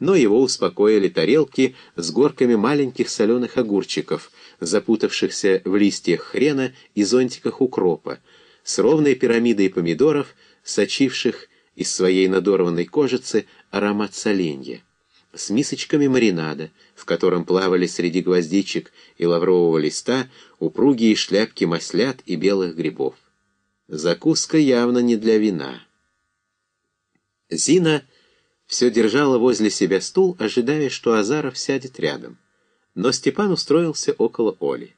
но его успокоили тарелки с горками маленьких соленых огурчиков, запутавшихся в листьях хрена и зонтиках укропа, с ровной пирамидой помидоров, сочивших из своей надорванной кожицы аромат соленья, с мисочками маринада, в котором плавали среди гвоздичек и лаврового листа упругие шляпки маслят и белых грибов. Закуска явно не для вина. Зина все держала возле себя стул, ожидая, что Азаров сядет рядом. Но Степан устроился около Оли.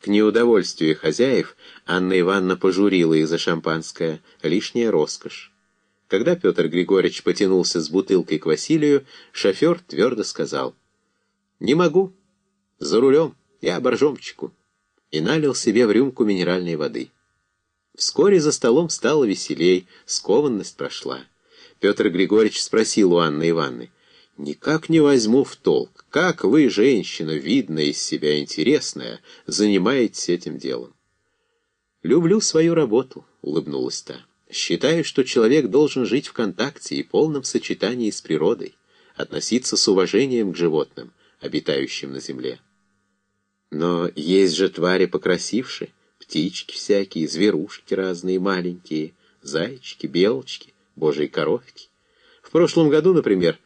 К неудовольствию хозяев Анна Ивановна пожурила их за шампанское, лишняя роскошь. Когда Петр Григорьевич потянулся с бутылкой к Василию, шофер твердо сказал, «Не могу. За рулем. Я боржомчику». И налил себе в рюмку минеральной воды. Вскоре за столом стало веселей, скованность прошла. Петр Григорьевич спросил у Анны Ивановны, «Никак не возьму в толк, как вы, женщина, видная из себя интересная, занимаетесь этим делом?» «Люблю свою работу», — улыбнулась та. «Считаю, что человек должен жить в контакте и полном сочетании с природой, относиться с уважением к животным, обитающим на земле. Но есть же твари покрасившие, птички всякие, зверушки разные маленькие, зайчики, белочки, божьи коровки. В прошлом году, например,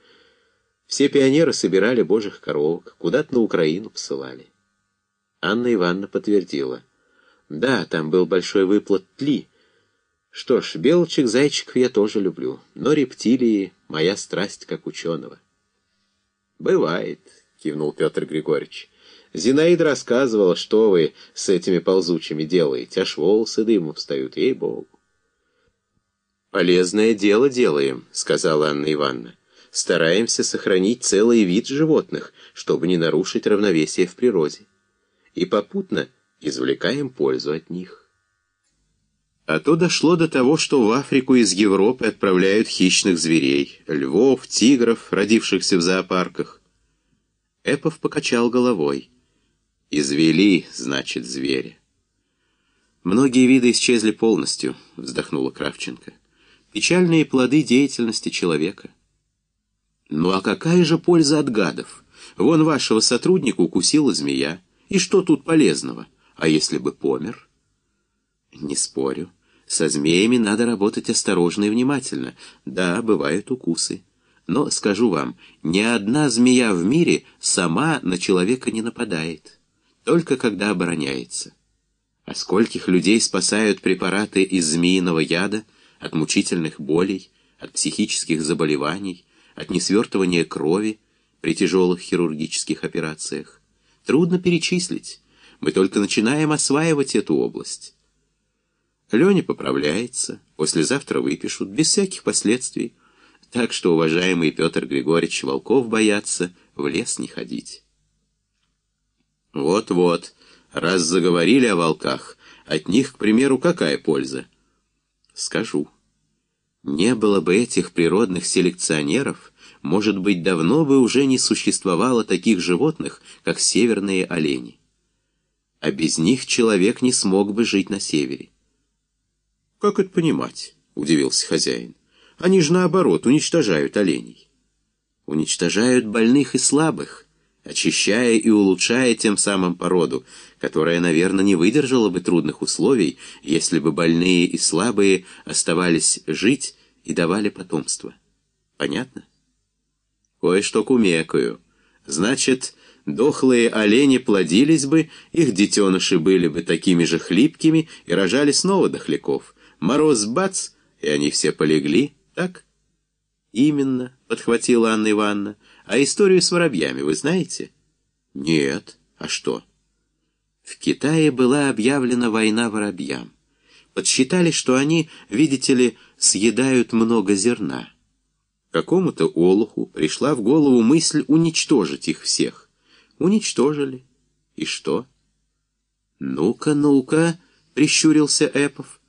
все пионеры собирали божьих коровок, куда-то на Украину посылали. Анна Ивановна подтвердила. Да, там был большой выплат тли. Что ж, белочек, зайчиков я тоже люблю, но рептилии — моя страсть как ученого. Бывает, кивнул Петр Григорьевич. Зинаида рассказывала, что вы с этими ползучими делаете, аж волосы дымом встают, ей-богу. «Полезное дело делаем», — сказала Анна Ивановна. «Стараемся сохранить целый вид животных, чтобы не нарушить равновесие в природе. И попутно извлекаем пользу от них». А то дошло до того, что в Африку из Европы отправляют хищных зверей, львов, тигров, родившихся в зоопарках. Эпов покачал головой. «Извели, значит, зверя». «Многие виды исчезли полностью», — вздохнула Кравченко. Печальные плоды деятельности человека. Ну а какая же польза от гадов? Вон вашего сотрудника укусила змея. И что тут полезного? А если бы помер? Не спорю. Со змеями надо работать осторожно и внимательно. Да, бывают укусы. Но, скажу вам, ни одна змея в мире сама на человека не нападает. Только когда обороняется. А скольких людей спасают препараты из змеиного яда – от мучительных болей, от психических заболеваний, от несвертывания крови при тяжелых хирургических операциях. Трудно перечислить. Мы только начинаем осваивать эту область. Леня поправляется, послезавтра выпишут, без всяких последствий. Так что, уважаемый Петр Григорьевич, волков боятся, в лес не ходить. Вот-вот, раз заговорили о волках, от них, к примеру, какая польза? Скажу. Не было бы этих природных селекционеров, может быть, давно бы уже не существовало таких животных, как северные олени. А без них человек не смог бы жить на севере. «Как это понимать?» — удивился хозяин. «Они же, наоборот, уничтожают оленей». «Уничтожают больных и слабых» очищая и улучшая тем самым породу, которая, наверное, не выдержала бы трудных условий, если бы больные и слабые оставались жить и давали потомство. Понятно? Кое-что кумекаю. Значит, дохлые олени плодились бы, их детеныши были бы такими же хлипкими и рожали снова дохляков. Мороз бац, и они все полегли, так? Именно, подхватила Анна Ивановна. А историю с воробьями вы знаете? Нет. А что? В Китае была объявлена война воробьям. Подсчитали, что они, видите ли, съедают много зерна. Какому-то олуху пришла в голову мысль уничтожить их всех. Уничтожили. И что? «Ну-ка, ну-ка», — прищурился Эпов.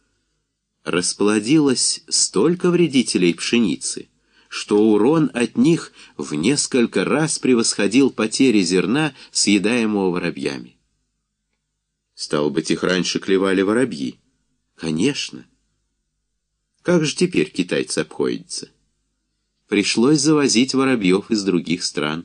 Расплодилось столько вредителей пшеницы, что урон от них в несколько раз превосходил потери зерна, съедаемого воробьями. Стало быть, их раньше клевали воробьи. Конечно. Как же теперь китайцы обходятся? пришлось завозить воробьев из других стран.